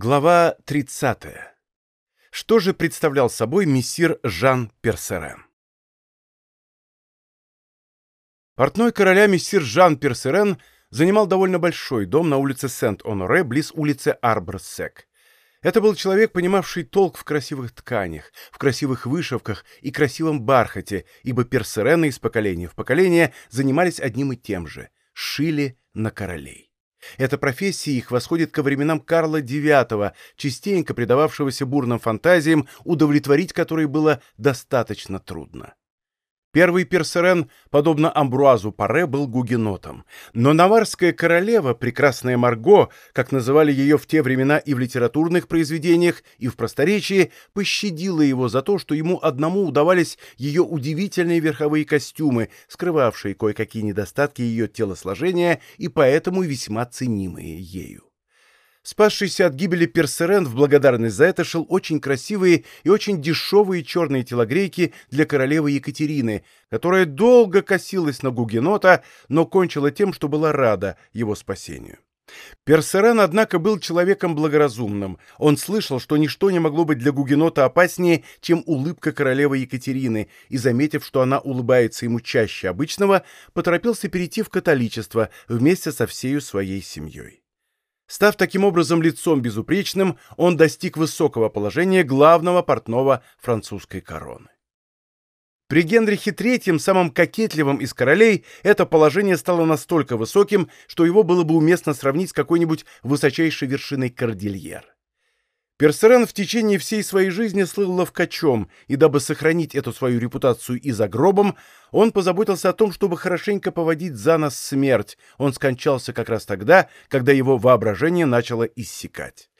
Глава 30. Что же представлял собой мессир Жан Персерен? Портной короля мессир Жан Персерен занимал довольно большой дом на улице Сент-Оноре, близ улицы Арбор-Сек. Это был человек, понимавший толк в красивых тканях, в красивых вышивках и красивом бархате, ибо персерены из поколения в поколение занимались одним и тем же — шили на королей. Эта профессия их восходит ко временам Карла IX, частенько предававшегося бурным фантазиям, удовлетворить которые было достаточно трудно. Первый Персерен, подобно Амбруазу Паре, был гугенотом. Но наварская королева, прекрасная Марго, как называли ее в те времена и в литературных произведениях, и в просторечии, пощадила его за то, что ему одному удавались ее удивительные верховые костюмы, скрывавшие кое-какие недостатки ее телосложения и поэтому весьма ценимые ею. Спасшийся от гибели Персерен в благодарность за это шел очень красивые и очень дешевые черные телогрейки для королевы Екатерины, которая долго косилась на Гугенота, но кончила тем, что была рада его спасению. Персерен, однако, был человеком благоразумным. Он слышал, что ничто не могло быть для Гугенота опаснее, чем улыбка королевы Екатерины, и, заметив, что она улыбается ему чаще обычного, поторопился перейти в католичество вместе со всею своей семьей. Став таким образом лицом безупречным, он достиг высокого положения главного портного французской короны. При Генрихе III, самом кокетливом из королей, это положение стало настолько высоким, что его было бы уместно сравнить с какой-нибудь высочайшей вершиной Кордильер. Персерен в течение всей своей жизни слыл ловкачом, и дабы сохранить эту свою репутацию и за гробом, он позаботился о том, чтобы хорошенько поводить за нас смерть. Он скончался как раз тогда, когда его воображение начало иссякать.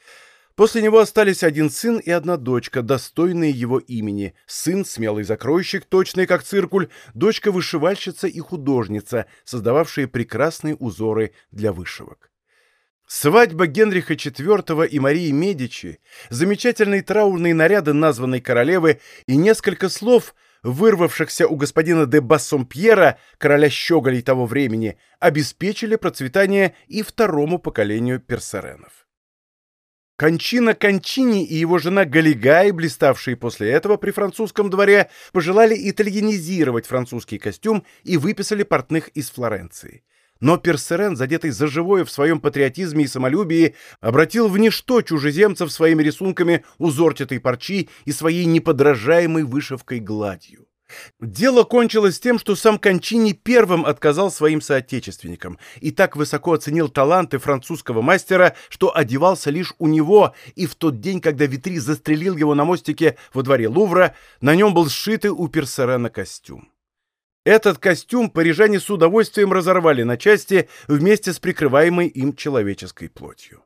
После него остались один сын и одна дочка, достойные его имени. Сын — смелый закройщик, точный как циркуль, дочка — вышивальщица и художница, создававшие прекрасные узоры для вышивок. Свадьба Генриха IV и Марии Медичи, замечательные траурные наряды названной королевы и несколько слов, вырвавшихся у господина де Бассомпьера, короля щеголей того времени, обеспечили процветание и второму поколению персеренов. Кончина Кончини и его жена Галигай, блиставшие после этого при французском дворе, пожелали итальянизировать французский костюм и выписали портных из Флоренции. Но Персерен, задетый за живое в своем патриотизме и самолюбии, обратил в ничто чужеземцев своими рисунками узорчатой парчи и своей неподражаемой вышивкой гладью. Дело кончилось тем, что сам Кончини первым отказал своим соотечественникам и так высоко оценил таланты французского мастера, что одевался лишь у него, и в тот день, когда Витри застрелил его на мостике во дворе Лувра, на нем был сшитый у Персерена костюм. Этот костюм парижане с удовольствием разорвали на части вместе с прикрываемой им человеческой плотью.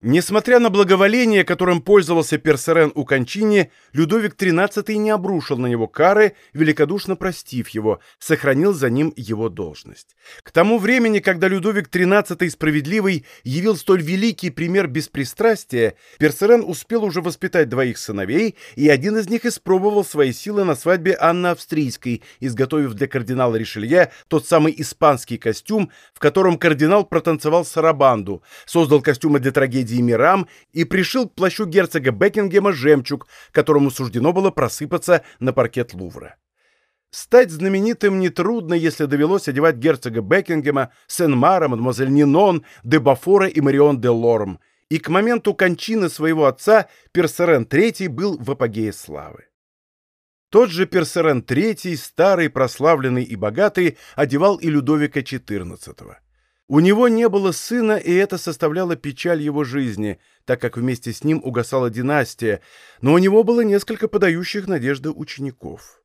Несмотря на благоволение, которым пользовался Персерен у Кончини, Людовик XIII не обрушил на него кары, великодушно простив его, сохранил за ним его должность. К тому времени, когда Людовик XIII Справедливый явил столь великий пример беспристрастия, Персерен успел уже воспитать двоих сыновей, и один из них испробовал свои силы на свадьбе Анны Австрийской, изготовив для кардинала Ришелье тот самый испанский костюм, в котором кардинал протанцевал сарабанду, создал костюмы для трагедии трагедии Мирам и пришил к плащу герцога Бекингема жемчуг, которому суждено было просыпаться на паркет Лувра. Стать знаменитым нетрудно, если довелось одевать герцога Бекингема, Сен-Мара, мадемуазель Нинон, де Бафора и Марион де Лорм, и к моменту кончины своего отца Персерен III был в апогее славы. Тот же Персерен III, старый, прославленный и богатый, одевал и Людовика XIV. У него не было сына, и это составляло печаль его жизни, так как вместе с ним угасала династия, но у него было несколько подающих надежды учеников.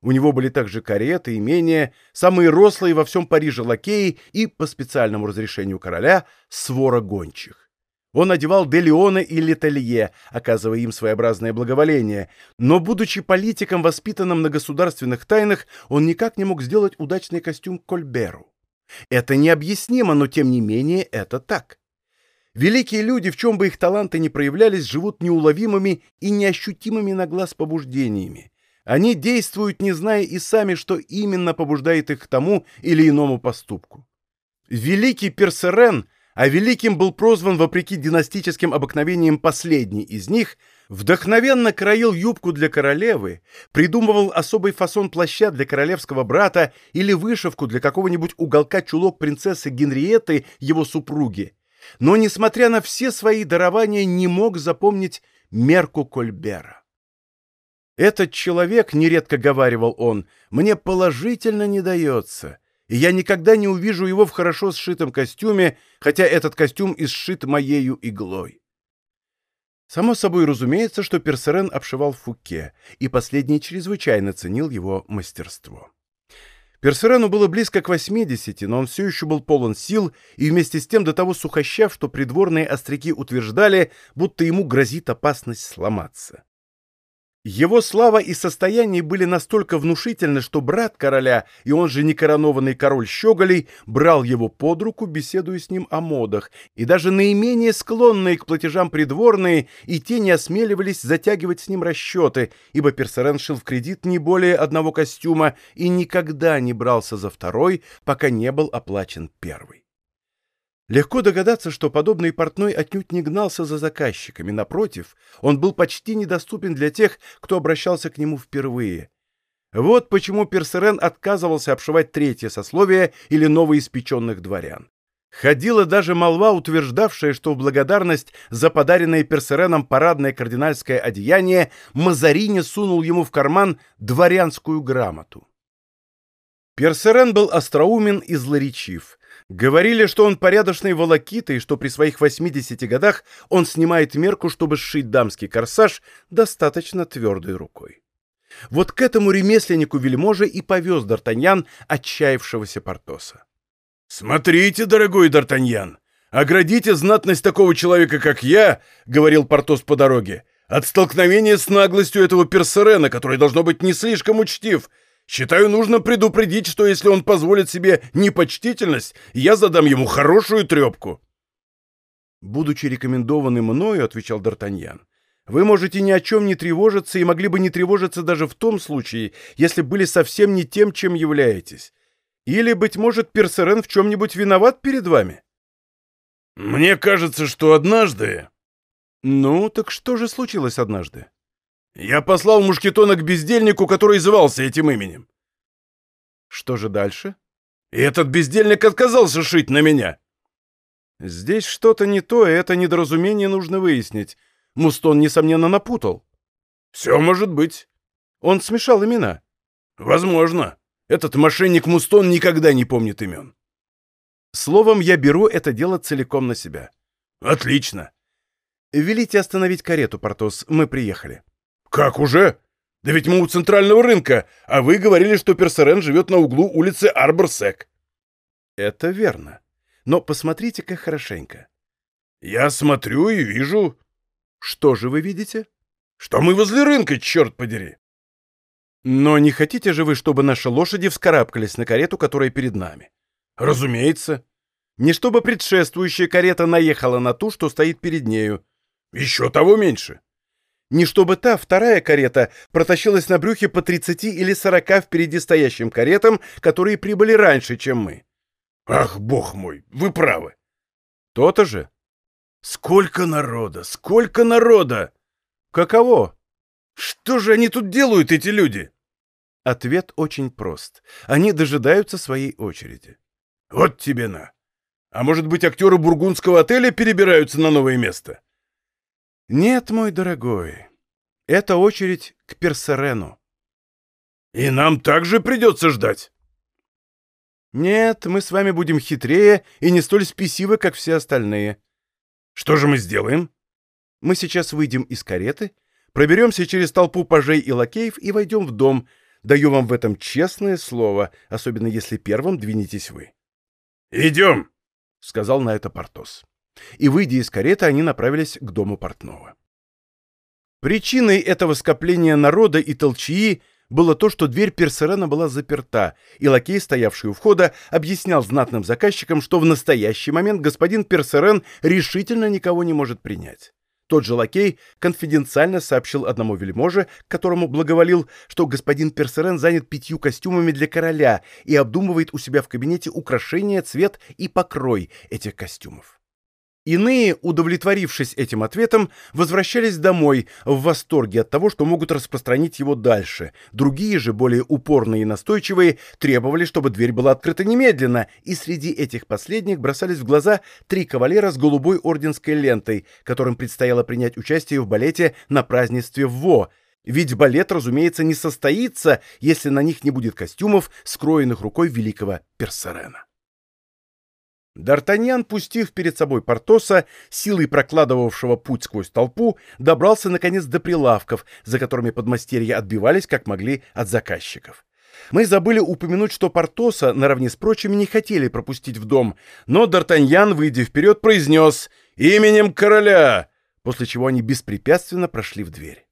У него были также кареты, имения, самые рослые во всем Париже лакеи и, по специальному разрешению короля, свора гончих. Он одевал де Леона и Летелье, оказывая им своеобразное благоволение, но, будучи политиком, воспитанным на государственных тайнах, он никак не мог сделать удачный костюм Кольберу. Это необъяснимо, но тем не менее это так. Великие люди, в чем бы их таланты ни проявлялись, живут неуловимыми и неощутимыми на глаз побуждениями. Они действуют, не зная и сами, что именно побуждает их к тому или иному поступку. Великий Персерен а великим был прозван вопреки династическим обыкновениям последний из них, вдохновенно краил юбку для королевы, придумывал особый фасон плаща для королевского брата или вышивку для какого-нибудь уголка чулок принцессы Генриетты, его супруги, но, несмотря на все свои дарования, не мог запомнить мерку Кольбера. «Этот человек, — нередко говаривал он, — мне положительно не дается, и я никогда не увижу его в хорошо сшитом костюме, хотя этот костюм и сшит моею иглой». Само собой разумеется, что Персерен обшивал Фуке, и последний чрезвычайно ценил его мастерство. Персерену было близко к 80, но он все еще был полон сил и вместе с тем до того сухощав, что придворные остряки утверждали, будто ему грозит опасность сломаться. Его слава и состояние были настолько внушительны, что брат короля, и он же некоронованный король Щеголей, брал его под руку, беседуя с ним о модах, и даже наименее склонные к платежам придворные и те не осмеливались затягивать с ним расчеты, ибо Персерен шил в кредит не более одного костюма и никогда не брался за второй, пока не был оплачен первый. Легко догадаться, что подобный портной отнюдь не гнался за заказчиками. Напротив, он был почти недоступен для тех, кто обращался к нему впервые. Вот почему Персерен отказывался обшивать третье сословие или новоиспеченных дворян. Ходила даже молва, утверждавшая, что в благодарность за подаренное Персереном парадное кардинальское одеяние Мазарини сунул ему в карман дворянскую грамоту. Персерен был остроумен и злоречив. Говорили, что он порядочный волокита и что при своих 80 годах он снимает мерку, чтобы сшить дамский корсаж достаточно твердой рукой. Вот к этому ремесленнику вельможи и повез Д'Артаньян отчаявшегося Портоса. «Смотрите, дорогой Д'Артаньян, оградите знатность такого человека, как я, — говорил Портос по дороге, — от столкновения с наглостью этого персерена, который должно быть не слишком учтив, — Считаю, нужно предупредить, что если он позволит себе непочтительность, я задам ему хорошую трепку. Будучи рекомендованным мною, — отвечал Д'Артаньян, — вы можете ни о чем не тревожиться и могли бы не тревожиться даже в том случае, если были совсем не тем, чем являетесь. Или, быть может, Персерен в чем-нибудь виноват перед вами? Мне кажется, что однажды... Ну, так что же случилось однажды? Я послал мушкетона к бездельнику, который звался этим именем. Что же дальше? И этот бездельник отказался шить на меня. Здесь что-то не то, и это недоразумение нужно выяснить. Мустон, несомненно, напутал. Все может быть. Он смешал имена. Возможно. Этот мошенник Мустон никогда не помнит имен. Словом, я беру это дело целиком на себя. Отлично. Велите остановить карету, Портос. Мы приехали. «Как уже? Да ведь мы у центрального рынка, а вы говорили, что Персерен живет на углу улицы Арборсек». «Это верно. Но посмотрите-ка хорошенько». «Я смотрю и вижу». «Что же вы видите?» «Что мы возле рынка, черт подери!» «Но не хотите же вы, чтобы наши лошади вскарабкались на карету, которая перед нами?» «Разумеется. Не чтобы предшествующая карета наехала на ту, что стоит перед нею. Еще того меньше. Не чтобы та, вторая карета, протащилась на брюхе по 30 или 40 впереди стоящим каретам, которые прибыли раньше, чем мы. Ах, бог мой, вы правы. То-то же. Сколько народа, сколько народа! Каково? Что же они тут делают, эти люди? Ответ очень прост. Они дожидаются своей очереди. Вот тебе на. А может быть, актеры бургундского отеля перебираются на новое место? «Нет, мой дорогой, это очередь к Персерену». «И нам также придется ждать?» «Нет, мы с вами будем хитрее и не столь спесивы, как все остальные». «Что же мы сделаем?» «Мы сейчас выйдем из кареты, проберемся через толпу пажей и лакеев и войдем в дом. Даю вам в этом честное слово, особенно если первым двинетесь вы». «Идем!» — сказал на это Портос и, выйдя из кареты, они направились к дому портного. Причиной этого скопления народа и толчии было то, что дверь Персерена была заперта, и лакей, стоявший у входа, объяснял знатным заказчикам, что в настоящий момент господин Персерен решительно никого не может принять. Тот же лакей конфиденциально сообщил одному вельможе, которому благоволил, что господин Персерен занят пятью костюмами для короля и обдумывает у себя в кабинете украшения, цвет и покрой этих костюмов. Иные, удовлетворившись этим ответом, возвращались домой в восторге от того, что могут распространить его дальше. Другие же, более упорные и настойчивые, требовали, чтобы дверь была открыта немедленно, и среди этих последних бросались в глаза три кавалера с голубой орденской лентой, которым предстояло принять участие в балете на празднестве в ВО, ведь балет, разумеется, не состоится, если на них не будет костюмов, скроенных рукой великого Персерена. Д'Артаньян, пустив перед собой Портоса, силой прокладывавшего путь сквозь толпу, добрался, наконец, до прилавков, за которыми подмастерья отбивались, как могли, от заказчиков. Мы забыли упомянуть, что Портоса, наравне с прочими, не хотели пропустить в дом, но Д'Артаньян, выйдя вперед, произнес «Именем короля!», после чего они беспрепятственно прошли в дверь.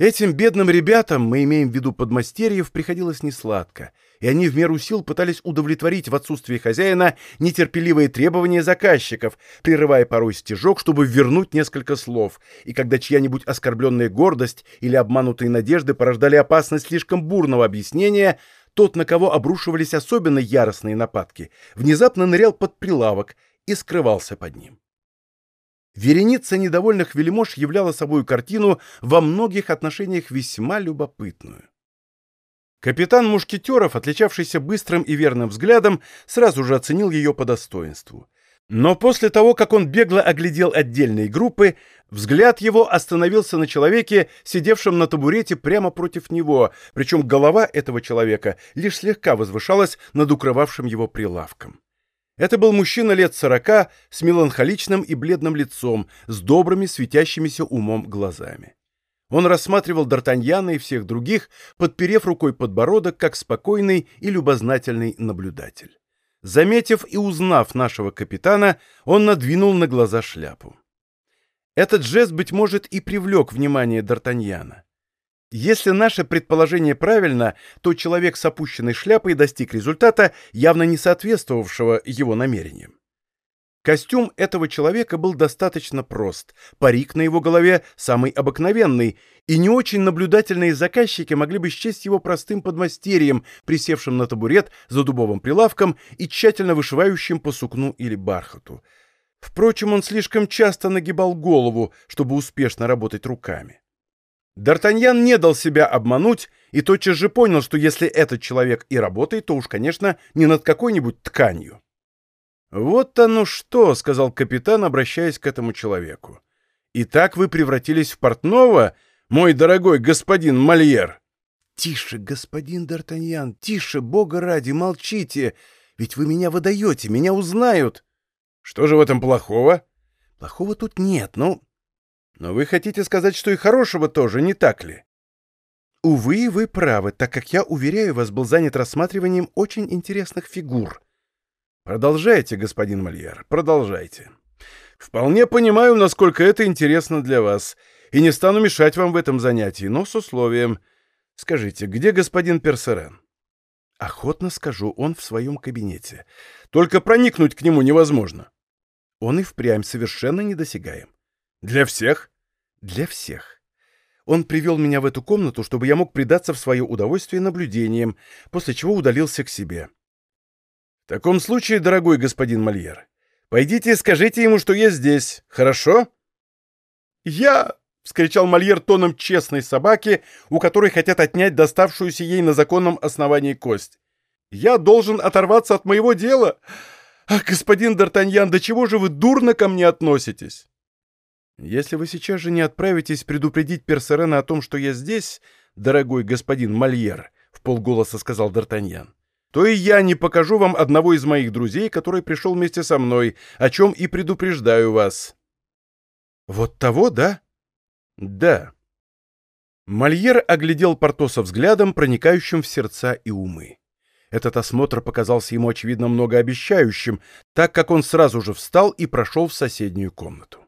Этим бедным ребятам, мы имеем в виду подмастерьев, приходилось несладко, и они в меру сил пытались удовлетворить в отсутствии хозяина нетерпеливые требования заказчиков, прерывая порой стежок, чтобы вернуть несколько слов, и когда чья-нибудь оскорбленная гордость или обманутые надежды порождали опасность слишком бурного объяснения, тот, на кого обрушивались особенно яростные нападки, внезапно нырял под прилавок и скрывался под ним. Вереница недовольных вельмож являла собой картину во многих отношениях весьма любопытную. Капитан Мушкетеров, отличавшийся быстрым и верным взглядом, сразу же оценил ее по достоинству. Но после того, как он бегло оглядел отдельные группы, взгляд его остановился на человеке, сидевшем на табурете прямо против него, причем голова этого человека лишь слегка возвышалась над укрывавшим его прилавком. Это был мужчина лет сорока с меланхоличным и бледным лицом, с добрыми, светящимися умом глазами. Он рассматривал Д'Артаньяна и всех других, подперев рукой подбородок, как спокойный и любознательный наблюдатель. Заметив и узнав нашего капитана, он надвинул на глаза шляпу. Этот жест, быть может, и привлек внимание Д'Артаньяна. Если наше предположение правильно, то человек с опущенной шляпой достиг результата, явно не соответствовавшего его намерениям. Костюм этого человека был достаточно прост, парик на его голове самый обыкновенный, и не очень наблюдательные заказчики могли бы счесть его простым подмастерьем, присевшим на табурет за дубовым прилавком и тщательно вышивающим по сукну или бархату. Впрочем, он слишком часто нагибал голову, чтобы успешно работать руками. Д'Артаньян не дал себя обмануть и тотчас же понял, что если этот человек и работает, то уж, конечно, не над какой-нибудь тканью. «Вот оно что!» — сказал капитан, обращаясь к этому человеку. «Итак вы превратились в портного, мой дорогой господин Мольер?» «Тише, господин Д'Артаньян, тише, бога ради, молчите, ведь вы меня выдаете, меня узнают». «Что же в этом плохого?» «Плохого тут нет, но но вы хотите сказать, что и хорошего тоже, не так ли? Увы, вы правы, так как я, уверяю вас, был занят рассматриванием очень интересных фигур. Продолжайте, господин Мольер, продолжайте. Вполне понимаю, насколько это интересно для вас, и не стану мешать вам в этом занятии, но с условием. Скажите, где господин Персерен? Охотно скажу, он в своем кабинете. Только проникнуть к нему невозможно. Он и впрямь совершенно недосягаем. Для всех? Для всех. Он привел меня в эту комнату, чтобы я мог предаться в свое удовольствие наблюдением, после чего удалился к себе. В таком случае, дорогой господин Мольер, пойдите и скажите ему, что я здесь, хорошо? Я... — вскричал Мольер тоном честной собаки, у которой хотят отнять доставшуюся ей на законном основании кость. «Я должен оторваться от моего дела! Ах, господин Д'Артаньян, до чего же вы дурно ко мне относитесь!» Если вы сейчас же не отправитесь предупредить Персерена о том, что я здесь, дорогой господин Мольер, — в полголоса сказал Д'Артаньян, — то и я не покажу вам одного из моих друзей, который пришел вместе со мной, о чем и предупреждаю вас. Вот того, да? Да. Мольер оглядел Портоса взглядом, проникающим в сердца и умы. Этот осмотр показался ему, очевидно, многообещающим, так как он сразу же встал и прошел в соседнюю комнату.